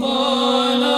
Mala.